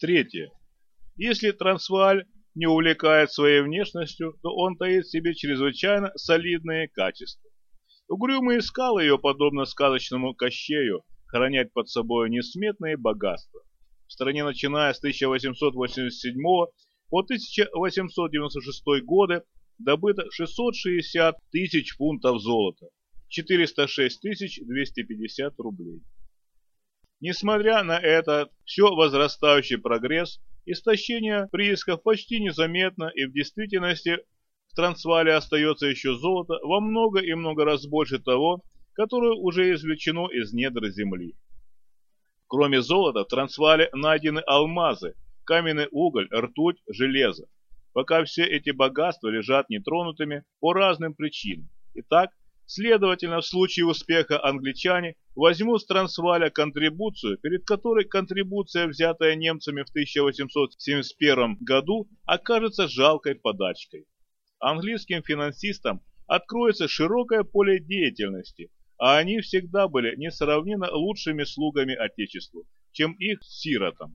Третье. Если Трансвааль не увлекает своей внешностью, то он таит в себе чрезвычайно солидные качества. Угрюмые скалы ее, подобно сказочному кощею, хранят под собой несметные богатства. В стране, начиная с 1887 по 1896 годы, добыто 660 тысяч фунтов золота, 406 250 рублей. Несмотря на этот все возрастающий прогресс, истощение приисков почти незаметно и в действительности в Трансвале остается еще золото во много и много раз больше того, которое уже извлечено из недр земли. Кроме золота в Трансвале найдены алмазы, каменный уголь, ртуть, железо. Пока все эти богатства лежат нетронутыми по разным причинам. Итак, Следовательно, в случае успеха англичане возьмут с Трансваля контрибуцию, перед которой контрибуция, взятая немцами в 1871 году, окажется жалкой подачкой. Английским финансистам откроется широкое поле деятельности, а они всегда были несравненно лучшими слугами Отечеству, чем их сиротам.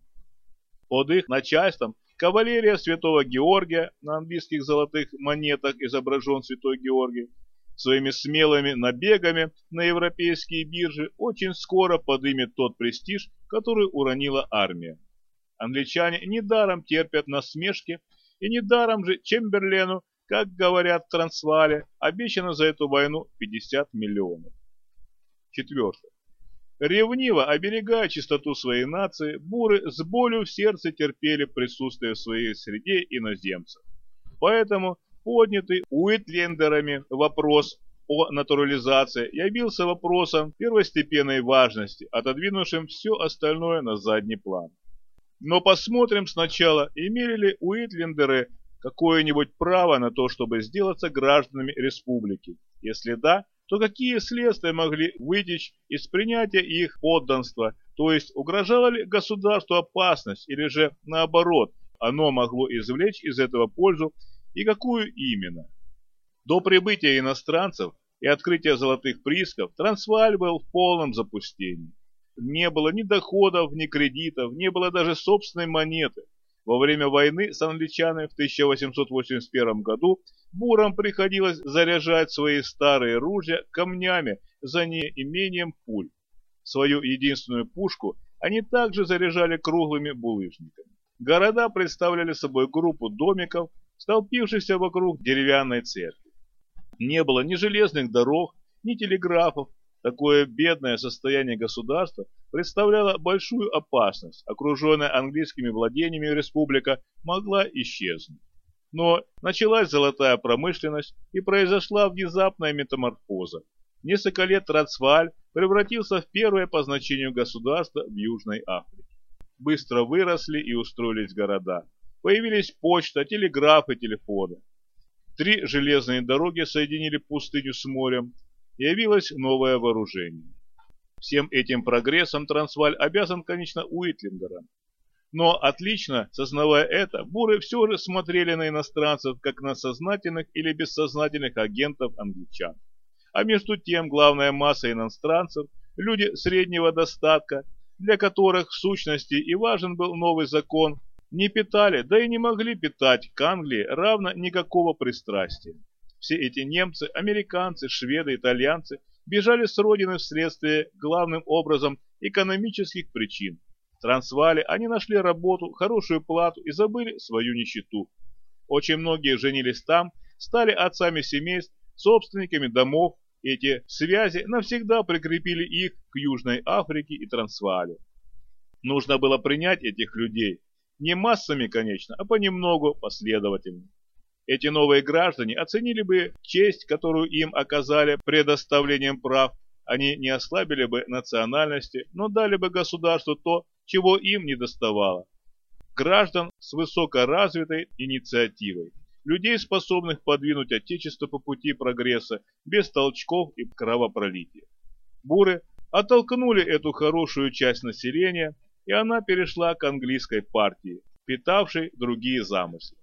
Под их начальством кавалерия святого Георгия, на английских золотых монетах изображен святой Георгий, своими смелыми набегами на европейские биржи очень скоро подымет тот престиж, который уронила армия. Англичане недаром терпят насмешки, и недаром же Чемберлену, как говорят в Трансвале, обещано за эту войну 50 миллионов. Четвертое. Ревниво оберегая чистоту своей нации, буры с болью в сердце терпели присутствие в своей среде иноземцев. Поэтому поднятый Уитлендерами вопрос о натурализации явился вопросом первостепенной важности, отодвинувшим все остальное на задний план. Но посмотрим сначала, имели ли Уитлендеры какое-нибудь право на то, чтобы сделаться гражданами республики. Если да, то какие следствия могли вытечь из принятия их подданства, то есть угрожала ли государству опасность или же наоборот, оно могло извлечь из этого пользу и какую именно. До прибытия иностранцев и открытия золотых приисков Трансваль был в полном запустении. Не было ни доходов, ни кредитов, не было даже собственной монеты. Во время войны с англичанами в 1881 году бурам приходилось заряжать свои старые ружья камнями за неимением пуль. Свою единственную пушку они также заряжали круглыми булыжниками. Города представляли собой группу домиков, столпившихся вокруг деревянной церкви. Не было ни железных дорог, ни телеграфов. Такое бедное состояние государства представляло большую опасность. Окруженная английскими владениями республика могла исчезнуть. Но началась золотая промышленность и произошла внезапная метаморфоза. Несколько лет Трансвааль превратился в первое по значению государство в Южной Африке. Быстро выросли и устроились города. Появились почта, телеграф и телефоны. Три железные дороги соединили пустыню с морем, явилось новое вооружение. Всем этим прогрессом Трансваль обязан, конечно, Уитлингерам. Но отлично, сознавая это, буры все же смотрели на иностранцев, как на сознательных или бессознательных агентов англичан. А между тем главная масса иностранцев, люди среднего достатка, для которых в сущности и важен был новый закон, не питали, да и не могли питать к Англии равно никакого пристрастия. Все эти немцы, американцы, шведы, итальянцы бежали с родины вследствие главным образом экономических причин. В Трансвале они нашли работу, хорошую плату и забыли свою нищету. Очень многие женились там, стали отцами семейств, собственниками домов. Эти связи навсегда прикрепили их к Южной Африке и Трансвале. Нужно было принять этих людей, не массами, конечно, а понемногу, последовательно. Эти новые граждане оценили бы честь, которую им оказали предоставлением прав, они не ослабили бы национальности, но дали бы государству то, чего им не доставало. Граждан с высокоразвитой инициативой, людей, способных подвинуть Отечество по пути прогресса без толчков и кровопролития. Буры оттолкнули эту хорошую часть населения и она перешла к английской партии, питавшей другие замыслы.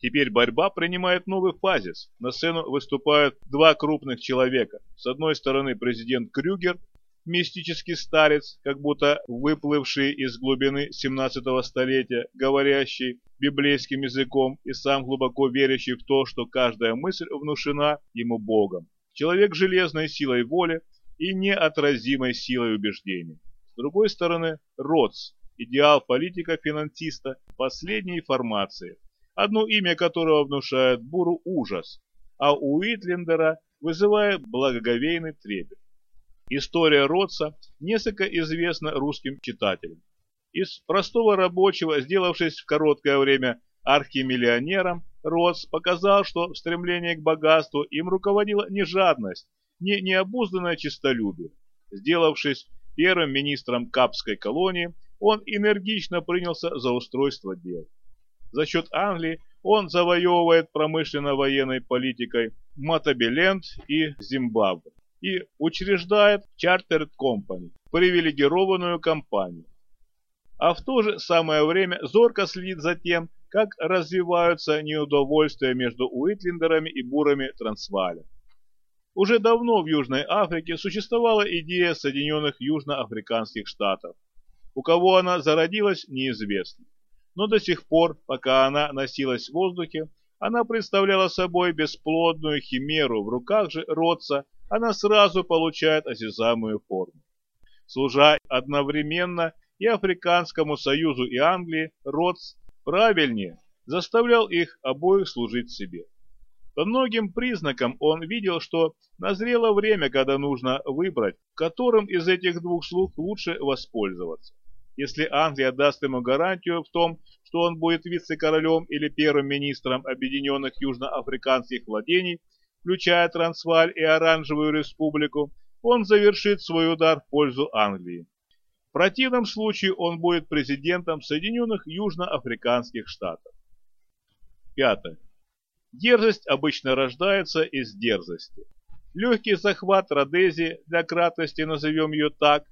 Теперь борьба принимает новый фазис. На сцену выступают два крупных человека. С одной стороны президент Крюгер, мистический старец, как будто выплывший из глубины 17 столетия, говорящий библейским языком и сам глубоко верящий в то, что каждая мысль внушена ему Богом. Человек железной силой воли и неотразимой силой убеждений. Другой стороны, Ротс, идеал политика-финансиста последней формации, одно имя которого внушает Буру ужас, а у Уитлендера вызывает благоговейный трепет. История Ротса несколько известна русским читателям. Из простого рабочего, сделавшись в короткое время архимиллионером, Ротс показал, что в стремлении к богатству им руководила не жадность, не необузданное честолюбие. Сделавшись первым министром Капской колонии, он энергично принялся за устройство дел. За счет Англии он завоевывает промышленно-военной политикой Матабеленд и Зимбабве и учреждает Chartered Company, привилегированную компанию. А в то же самое время зорко следит за тем, как развиваются неудовольствия между Уитлендерами и бурами Трансваля. Уже давно в Южной Африке существовала идея Соединенных Южноафриканских Штатов. У кого она зародилась, неизвестно. Но до сих пор, пока она носилась в воздухе, она представляла собой бесплодную химеру, в руках же Ротса она сразу получает осязаемую форму. Служа одновременно и Африканскому Союзу, и Англии, Ротс правильнее заставлял их обоих служить себе. По многим признакам он видел, что назрело время, когда нужно выбрать, которым из этих двух слуг лучше воспользоваться. Если Англия даст ему гарантию в том, что он будет вице-королем или первым министром Объединенных Южноафриканских владений, включая Трансваль и Оранжевую Республику, он завершит свой удар в пользу Англии. В противном случае он будет президентом Соединенных Южноафриканских Штатов. Пятое. Дерзость обычно рождается из дерзости. Легкий захват Родези, для кратности назовем ее так,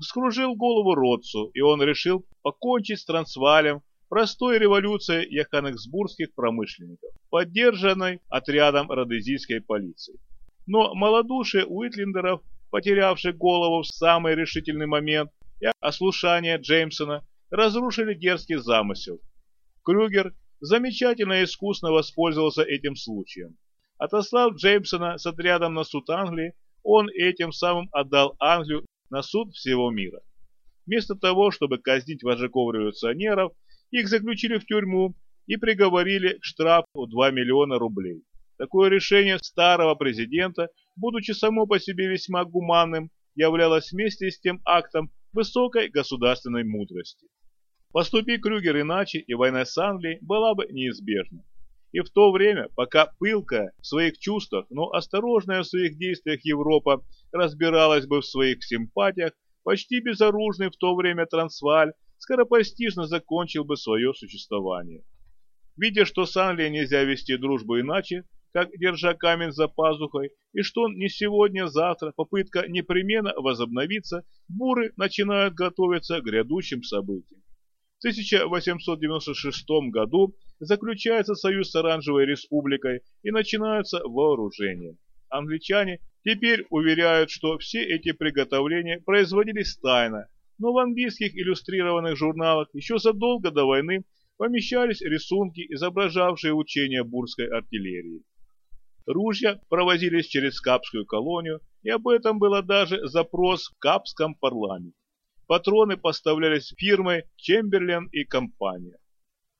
вскружил голову Ротсу, и он решил покончить с Трансвалем простой революцией яханексбургских промышленников, поддержанной отрядом родезийской полиции. Но малодушие Уитлендеров, потерявших голову в самый решительный момент, и ослушание Джеймсона разрушили дерзкий замысел. Крюгер замечательно и искусно воспользовался этим случаем. Отослав Джеймсона с отрядом на суд Англии, он этим самым отдал Англию на суд всего мира. Вместо того, чтобы казнить вожаков-революционеров, их заключили в тюрьму и приговорили к штрафу в 2 миллиона рублей. Такое решение старого президента, будучи само по себе весьма гуманным, являлось вместе с тем актом высокой государственной мудрости. Поступи Крюгер иначе, и война с Англией была бы неизбежна. И в то время, пока пылкая в своих чувствах, но осторожная в своих действиях Европа разбиралась бы в своих симпатиях, почти безоружный в то время Трансваль скоропостижно закончил бы свое существование. Видя, что с Англией нельзя вести дружбу иначе, как держа камень за пазухой, и что не сегодня-завтра, попытка непременно возобновиться, буры начинают готовиться к грядущим событиям. В 1896 году заключается союз с Оранжевой республикой и начинаются вооружения. Англичане теперь уверяют, что все эти приготовления производились тайно, но в английских иллюстрированных журналах еще задолго до войны помещались рисунки, изображавшие учения бурской артиллерии. Ружья провозились через Капскую колонию, и об этом было даже запрос в Капском парламенте. Патроны поставлялись фирмой Чемберлен и компания.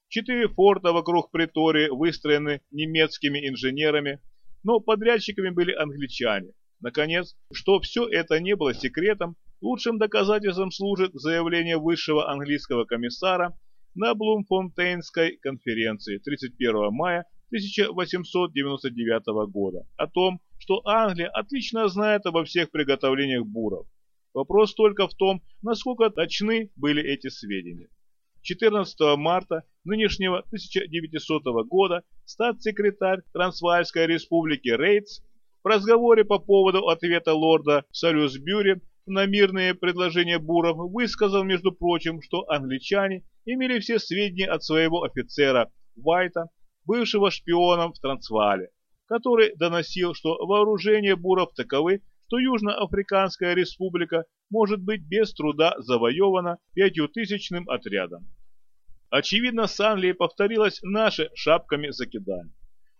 Четыре форта вокруг притории выстроены немецкими инженерами, но подрядчиками были англичане. Наконец, что все это не было секретом, Лучшим доказательством служит заявление высшего английского комиссара на Блумфонтейнской конференции 31 мая 1899 года о том, что Англия отлично знает обо всех приготовлениях буров. Вопрос только в том, насколько точны были эти сведения. 14 марта нынешнего 1900 года статс-секретарь Трансвальской республики Рейтс в разговоре по поводу ответа лорда Салюсбюри на мирные предложения Буров высказал, между прочим, что англичане имели все сведения от своего офицера Уайта, бывшего шпионом в Трансвале, который доносил, что вооружения Буров таковы, что Южноафриканская республика может быть без труда завоевана пятитысячным отрядом. Очевидно, с Англией повторилось наше шапками закидание.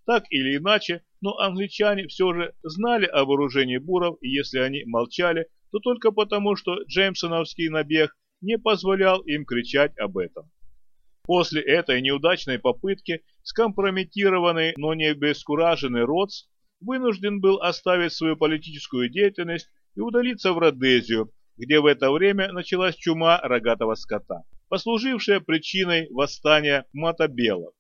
Так или иначе, но англичане все же знали о вооружении буров, и если они молчали, то только потому, что Джеймсоновский набег не позволял им кричать об этом. После этой неудачной попытки скомпрометированный, но не обескураженный Ротс вынужден был оставить свою политическую деятельность и удалиться в Родезию, где в это время началась чума рогатого скота, послужившая причиной восстания мотобелов.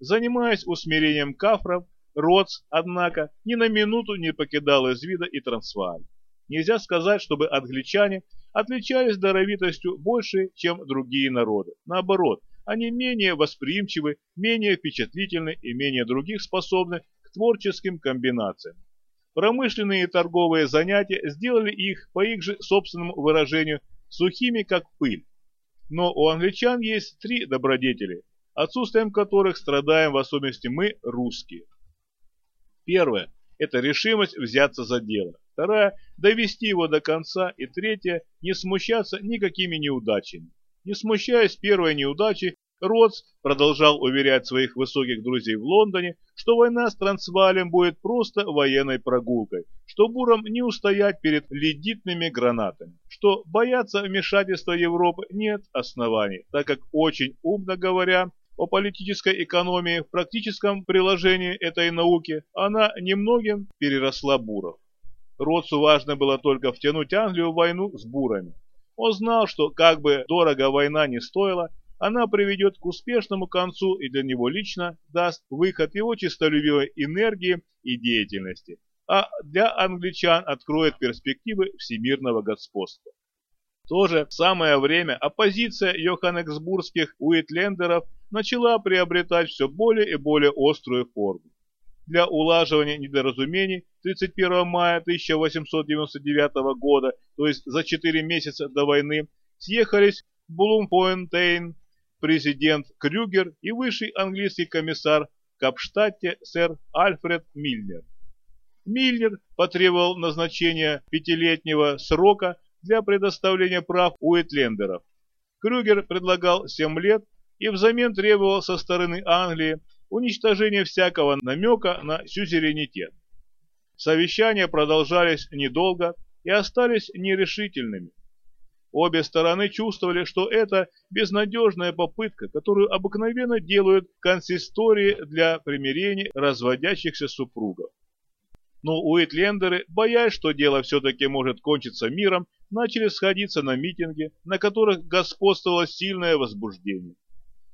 Занимаясь усмирением кафров, Ротс, однако, ни на минуту не покидал из вида и Трансвааль. Нельзя сказать, чтобы англичане отличались даровитостью больше, чем другие народы. Наоборот, они менее восприимчивы, менее впечатлительны и менее других способны к творческим комбинациям. Промышленные и торговые занятия сделали их, по их же собственному выражению, сухими как пыль. Но у англичан есть три добродетели, отсутствием которых страдаем в особенности мы, русские. Первое – это решимость взяться за дело. Вторая – довести его до конца. И третье – не смущаться никакими неудачами. Не смущаясь первой неудачи, Ротс продолжал уверять своих высоких друзей в Лондоне, что война с Трансвалем будет просто военной прогулкой, что бурам не устоять перед ледитными гранатами, что бояться вмешательства Европы нет оснований, так как очень умно говоря, о политической экономии в практическом приложении этой науки она немногим переросла буров. Ротсу важно было только втянуть Англию в войну с бурами. Он знал, что как бы дорого война не стоила, она приведет к успешному концу и для него лично даст выход его честолюбивой энергии и деятельности, а для англичан откроет перспективы всемирного господства. В то же самое время оппозиция йоханнесбургских уитлендеров начала приобретать все более и более острую форму. Для улаживания недоразумений 31 мая 1899 года, то есть за 4 месяца до войны, съехались Блумпойнтейн, президент Крюгер и высший английский комиссар Капштадте сэр Альфред Мильнер. Мильнер потребовал назначения пятилетнего срока для предоставления прав уитлендеров. Крюгер предлагал 7 лет и взамен требовал со стороны Англии уничтожения всякого намека на сюзеренитет. Совещания продолжались недолго и остались нерешительными. Обе стороны чувствовали, что это безнадежная попытка, которую обыкновенно делают консистории для примирения разводящихся супругов. Но уитлендеры, боясь, что дело все-таки может кончиться миром, начали сходиться на митинги, на которых господствовало сильное возбуждение.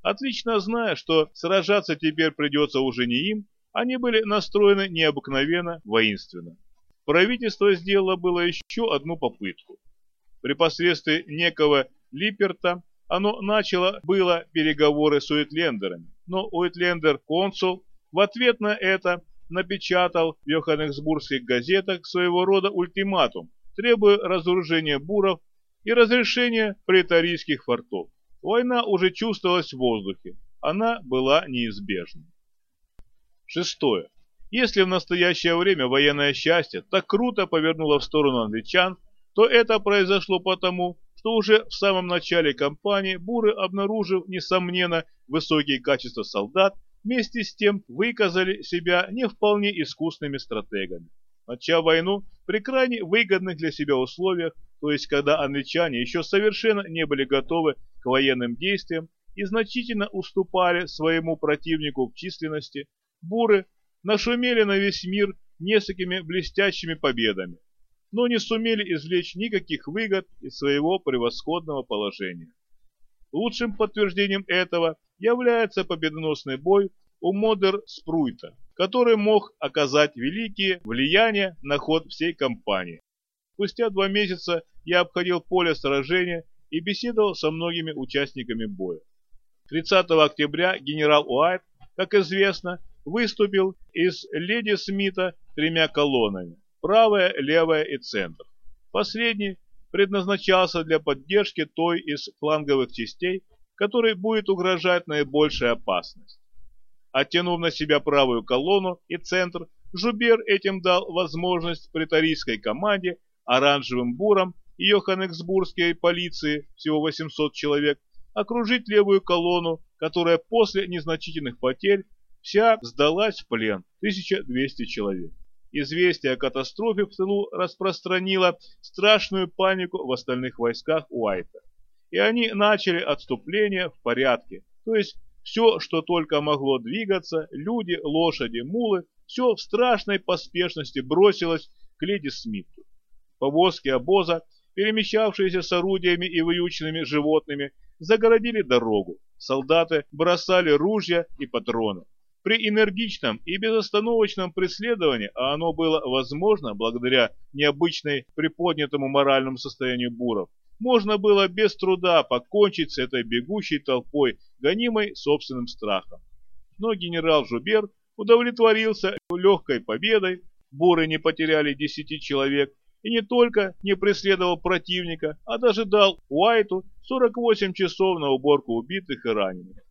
Отлично зная, что сражаться теперь придется уже не им, они были настроены необыкновенно воинственно. Правительство сделало было еще одну попытку. При посредстве некого Липерта оно начало было переговоры с Уитлендерами, но Уитлендер-консул в ответ на это напечатал в Йоханнесбургских газетах своего рода ультиматум, требуя разоружения буров и разрешения претарийских фортов. Война уже чувствовалась в воздухе. Она была неизбежна. Шестое. Если в настоящее время военное счастье так круто повернуло в сторону англичан, то это произошло потому, что уже в самом начале кампании буры, обнаружив, несомненно, высокие качества солдат, вместе с тем выказали себя не вполне искусными стратегами. Начав войну при крайне выгодных для себя условиях, то есть когда англичане еще совершенно не были готовы к военным действиям и значительно уступали своему противнику в численности, буры нашумели на весь мир несколькими блестящими победами, но не сумели извлечь никаких выгод из своего превосходного положения. Лучшим подтверждением этого является победоносный бой у Модер Спруйта, который мог оказать великие влияния на ход всей кампании. Спустя два месяца я обходил поле сражения и беседовал со многими участниками боя. 30 октября генерал Уайт, как известно, выступил из Леди Смита тремя колоннами – правая, левая и центр. Последний предназначался для поддержки той из фланговых частей, которой будет угрожать наибольшая опасность. Оттянув на себя правую колонну и центр, Жубер этим дал возможность претарийской команде оранжевым бурам и Йоханнесбургской полиции, всего 800 человек, окружить левую колонну, которая после незначительных потерь вся сдалась в плен, 1200 человек. Известие о катастрофе в тылу распространило страшную панику в остальных войсках Уайта. И они начали отступление в порядке, то есть все, что только могло двигаться, люди, лошади, мулы, все в страшной поспешности бросилось к леди Смиту. Повозки обоза, перемещавшиеся с орудиями и выюченными животными, загородили дорогу. Солдаты бросали ружья и патроны. При энергичном и безостановочном преследовании, а оно было возможно благодаря необычной приподнятому моральному состоянию буров, можно было без труда покончить с этой бегущей толпой, гонимой собственным страхом. Но генерал Жубер удовлетворился легкой победой, буры не потеряли десяти человек, и не только не преследовал противника, а даже дал Уайту 48 часов на уборку убитых и раненых.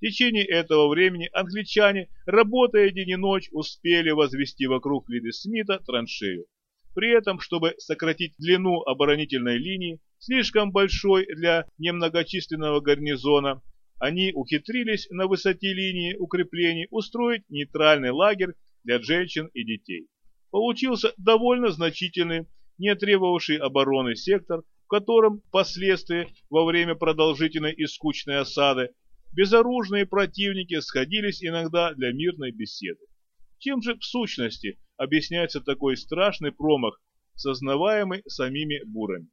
В течение этого времени англичане, работая день и ночь, успели возвести вокруг Лиды Смита траншею. При этом, чтобы сократить длину оборонительной линии, слишком большой для немногочисленного гарнизона, они ухитрились на высоте линии укреплений устроить нейтральный лагерь для женщин и детей. Получился довольно значительный, не требовавший обороны сектор, в котором впоследствии во время продолжительной и скучной осады безоружные противники сходились иногда для мирной беседы. Чем же в сущности объясняется такой страшный промах, сознаваемый самими бурами?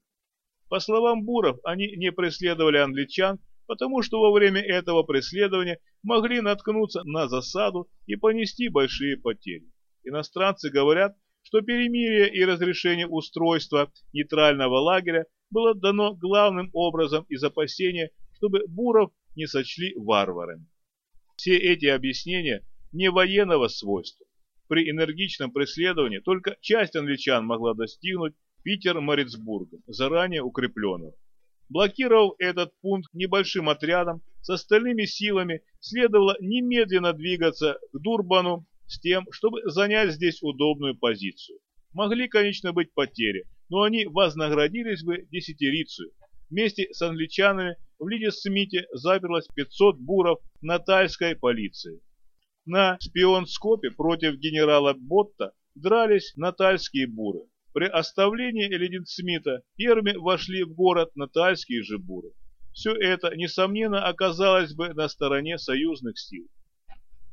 По словам буров, они не преследовали англичан, потому что во время этого преследования могли наткнуться на засаду и понести большие потери. Иностранцы говорят, что перемирие и разрешение устройства нейтрального лагеря было дано главным образом из опасения, чтобы буров не сочли варварами. Все эти объяснения не военного свойства. При энергичном преследовании только часть англичан могла достигнуть Питер-Морицбурга, заранее укрепленного. Блокировав этот пункт небольшим отрядом, с остальными силами следовало немедленно двигаться к Дурбану с тем, чтобы занять здесь удобную позицию. Могли, конечно, быть потери, но они вознаградились бы десятирицей. Вместе с англичанами в Лидис-Смите заперлось 500 буров натальской полиции. На шпионскопе против генерала Ботта дрались натальские буры. При оставлении Леденсмита первыми вошли в город натальские же буры. Все это, несомненно, оказалось бы на стороне союзных сил.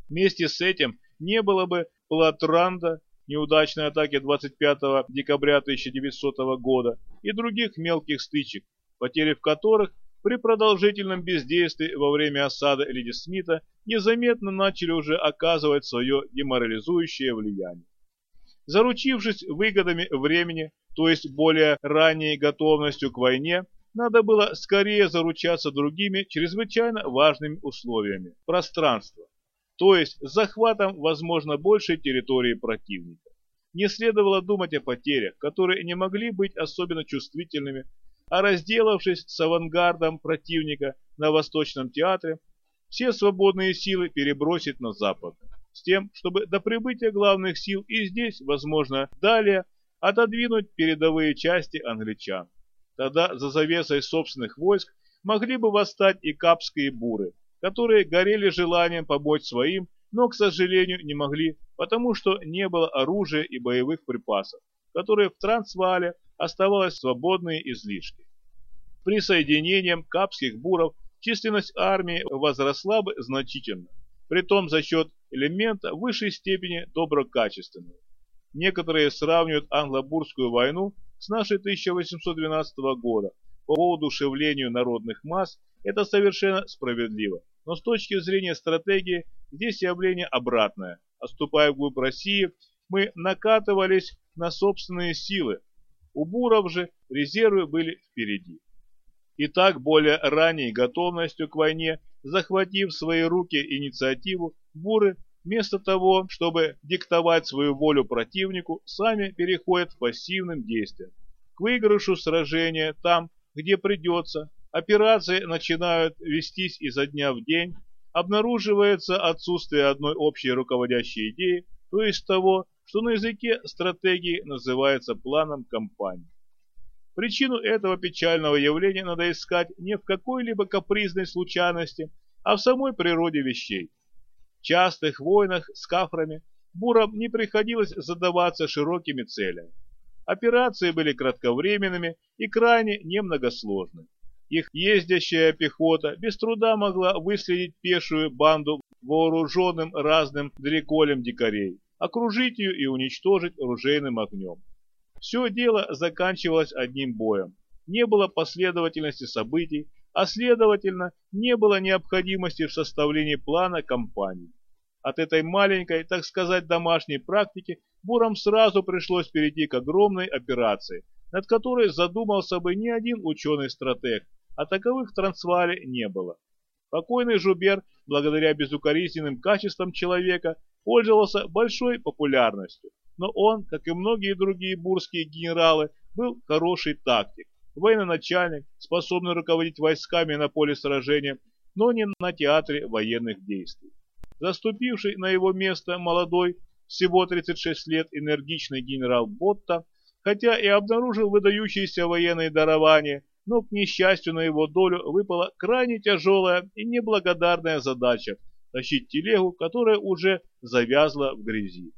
Вместе с этим не было бы Платранда, неудачной атаки 25 декабря 1900 года и других мелких стычек, потери в которых при продолжительном бездействии во время осады Лидисмита незаметно начали уже оказывать свое деморализующее влияние. Заручившись выгодами времени, то есть более ранней готовностью к войне, надо было скорее заручаться другими чрезвычайно важными условиями – пространство, то есть захватом, возможно, большей территории противника. Не следовало думать о потерях, которые не могли быть особенно чувствительными, а разделавшись с авангардом противника на Восточном театре, все свободные силы перебросить на Запад с тем, чтобы до прибытия главных сил и здесь, возможно, далее отодвинуть передовые части англичан. Тогда за завесой собственных войск могли бы восстать и капские буры, которые горели желанием помочь своим, но, к сожалению, не могли, потому что не было оружия и боевых припасов, которые в Трансвале оставалось свободные излишки. Присоединением капских буров численность армии возросла бы значительно, притом за счет элемента высшей степени доброкачественного. Некоторые сравнивают англобурскую войну с нашей 1812 года. По воодушевлению народных масс это совершенно справедливо. Но с точки зрения стратегии здесь явление обратное. Отступая вглубь России, мы накатывались на собственные силы. У буров же резервы были впереди. И так более ранней готовностью к войне, захватив в свои руки инициативу, буры вместо того, чтобы диктовать свою волю противнику, сами переходят к пассивным действиям. К выигрышу сражения там, где придется, операции начинают вестись изо дня в день, обнаруживается отсутствие одной общей руководящей идеи, то есть того, что на языке стратегии называется планом кампании. Причину этого печального явления надо искать не в какой-либо капризной случайности, а в самой природе вещей. В частых войнах с кафрами бурам не приходилось задаваться широкими целями. Операции были кратковременными и крайне немногосложны. Их ездящая пехота без труда могла выследить пешую банду вооруженным разным дреколем дикарей, окружить ее и уничтожить ружейным огнем. Все дело заканчивалось одним боем. Не было последовательности событий, а следовательно, не было необходимости в составлении плана кампании. От этой маленькой, так сказать, домашней практики бурам сразу пришлось перейти к огромной операции, над которой задумался бы не один ученый-стратег, а таковых в Трансвале не было. Покойный Жубер, благодаря безукоризненным качествам человека, пользовался большой популярностью, но он, как и многие другие бурские генералы, был хороший тактик, военачальник, способный руководить войсками на поле сражения, но не на театре военных действий. Заступивший на его место молодой, всего 36 лет энергичный генерал Ботта, хотя и обнаружил выдающиеся военные дарования, но, к несчастью, на его долю выпала крайне тяжелая и неблагодарная задача – тащить телегу, которая уже завязла в грязи.